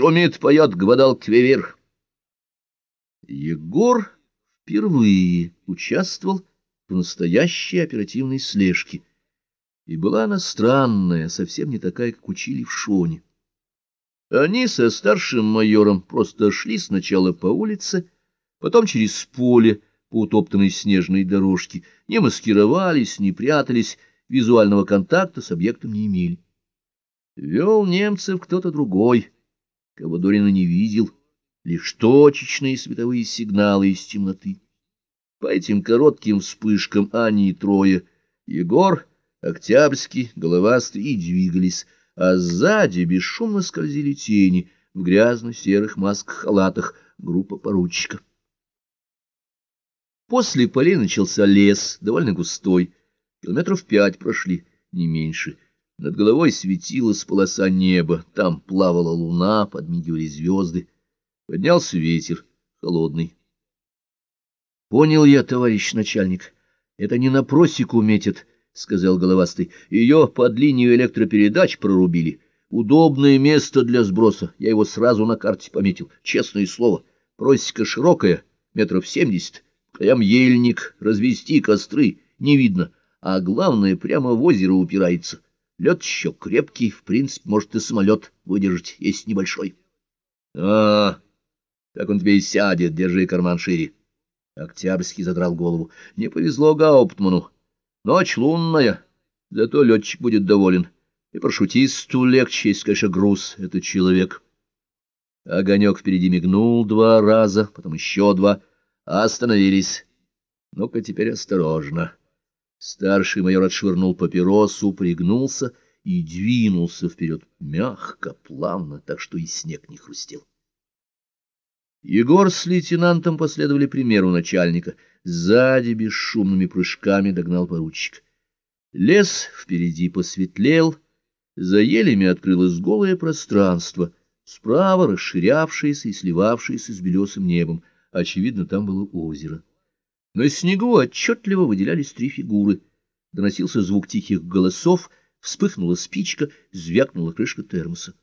Шумит, поет Гвадалквивир. Егор впервые участвовал в настоящей оперативной слежке. И была она странная, совсем не такая, как учили в Шоне. Они со старшим майором просто шли сначала по улице, потом через поле по утоптанной снежной дорожке, не маскировались, не прятались, визуального контакта с объектом не имели. Вел немцев кто-то другой, кого Дорина не видел, лишь точечные световые сигналы из темноты. По этим коротким вспышкам они трое, Егор, Октябрьский, Головастый, и двигались, а сзади бесшумно скользили тени в грязно-серых масках-халатах группа поручика. После полей начался лес, довольно густой, километров пять прошли, не меньше. Над головой светилась полоса неба, там плавала луна, подмигивали звезды. Поднялся ветер, холодный. — Понял я, товарищ начальник, это не на просеку метит, — сказал головастый. — Ее под линию электропередач прорубили. Удобное место для сброса. Я его сразу на карте пометил. Честное слово. Просека широкая, метров семьдесят. Прям ельник, развести костры, не видно. А главное, прямо в озеро упирается. Лед еще крепкий, в принципе, может и самолет выдержать, если небольшой. — А, как он тебе и сядет, держи карман шире. Октябрьский задрал голову. Не повезло Гауптману. Ночь лунная, зато летчик будет доволен. И парашютисту легче, если, конечно, груз — это человек. Огонек впереди мигнул два раза, потом еще два. Остановились. Ну-ка теперь осторожно. Старший майор отшвырнул папиросу, пригнулся и двинулся вперед мягко, плавно, так что и снег не хрустел. Егор с лейтенантом последовали примеру начальника. Сзади бесшумными прыжками догнал поручик. Лес впереди посветлел, за елями открылось голое пространство, справа расширявшееся и сливавшееся с белесым небом. Очевидно, там было озеро. На снегу отчетливо выделялись три фигуры. Доносился звук тихих голосов, вспыхнула спичка, звякнула крышка термоса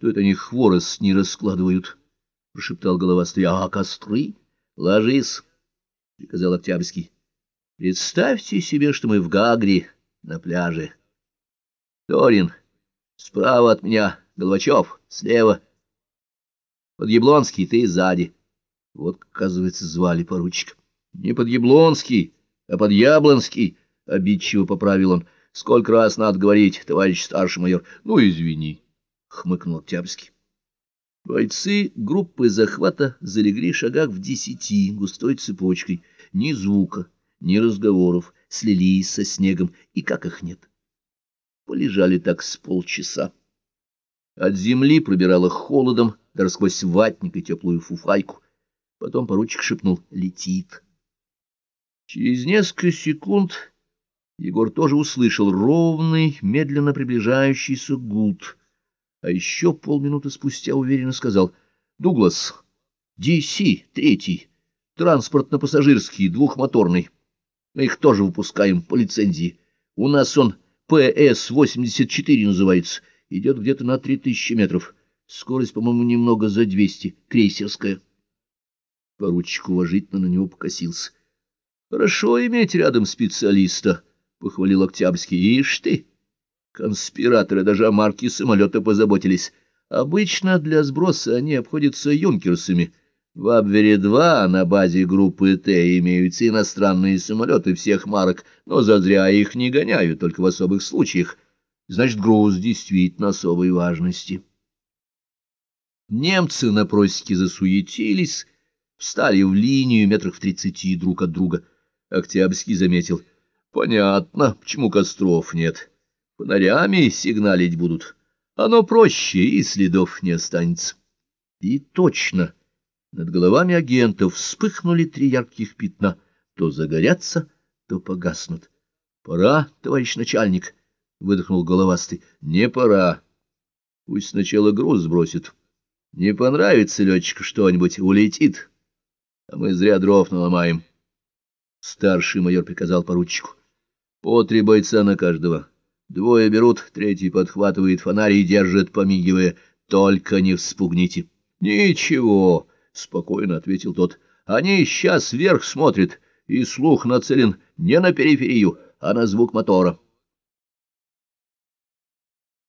что это они хворост не раскладывают, — прошептал головастый. — А костры? — Ложись, — приказал Октябрьский. — Представьте себе, что мы в Гагре на пляже. Торин, справа от меня, Головачев, слева. Подъяблонский, ты сзади. Вот, оказывается, звали поручика. Не Подъяблонский, а Подъяблонский, — обидчиво поправил он. — Сколько раз надо говорить, товарищ старший майор? Ну, извини. — хмыкнул Октябрьский. Бойцы группы захвата залегли шагах в десяти густой цепочкой. Ни звука, ни разговоров, слились со снегом, и как их нет. Полежали так с полчаса. От земли пробирало холодом, даже сквозь ватник и теплую фуфайку. Потом поручик шепнул «Летит». Через несколько секунд Егор тоже услышал ровный, медленно приближающийся гуд — а еще полминуты спустя уверенно сказал «Дуглас, DC, третий, транспортно-пассажирский, двухмоторный. Мы их тоже выпускаем по лицензии. У нас он ПС-84 называется, идет где-то на 3000 метров. Скорость, по-моему, немного за 200, крейсерская». Поручик уважительно на него покосился. «Хорошо иметь рядом специалиста», — похвалил Октябрьский. «Ишь ты!» Конспираторы даже о марке самолета позаботились. Обычно для сброса они обходятся юнкерсами. В Абвере-2 на базе группы Т имеются иностранные самолеты всех марок, но зазря их не гоняют, только в особых случаях. Значит, груз действительно особой важности. Немцы на просеке засуетились, встали в линию метрах в тридцати друг от друга. Октябрьский заметил. Понятно, почему костров нет. Фонарями сигналить будут. Оно проще, и следов не останется. И точно, над головами агентов вспыхнули три ярких пятна. То загорятся, то погаснут. — Пора, товарищ начальник, — выдохнул головастый. — Не пора. Пусть сначала груз сбросит. Не понравится летчику что-нибудь, улетит. А мы зря дров наломаем. Старший майор приказал поручику. — По три бойца на каждого. Двое берут, третий подхватывает фонарь и держит, помигивая. Только не вспугните. — Ничего, — спокойно ответил тот. — Они сейчас вверх смотрят, и слух нацелен не на периферию, а на звук мотора.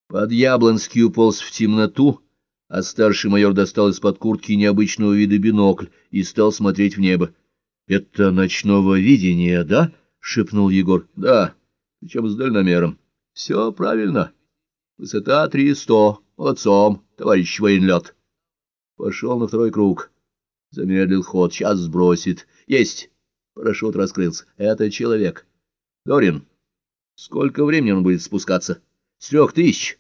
Под Яблонский уполз в темноту, а старший майор достал из-под куртки необычного вида бинокль и стал смотреть в небо. — Это ночного видения, да? — шепнул Егор. — Да, причем с дальномером. — Все правильно. Высота три сто. Молодцом, товарищ военлет. Пошел на второй круг. Замедлил ход. Сейчас сбросит. Есть. Парашют раскрылся. Это человек. Дорин, сколько времени он будет спускаться? С трех тысяч.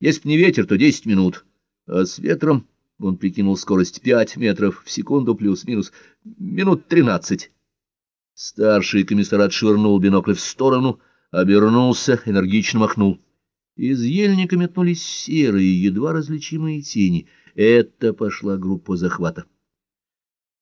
Если б не ветер, то десять минут. А с ветром, он прикинул скорость пять метров в секунду плюс-минус, минут тринадцать. Старший комиссар отшвырнул бинокль в сторону, обернулся, энергично махнул. Из ельника метнулись серые, едва различимые тени. Это пошла группа захвата.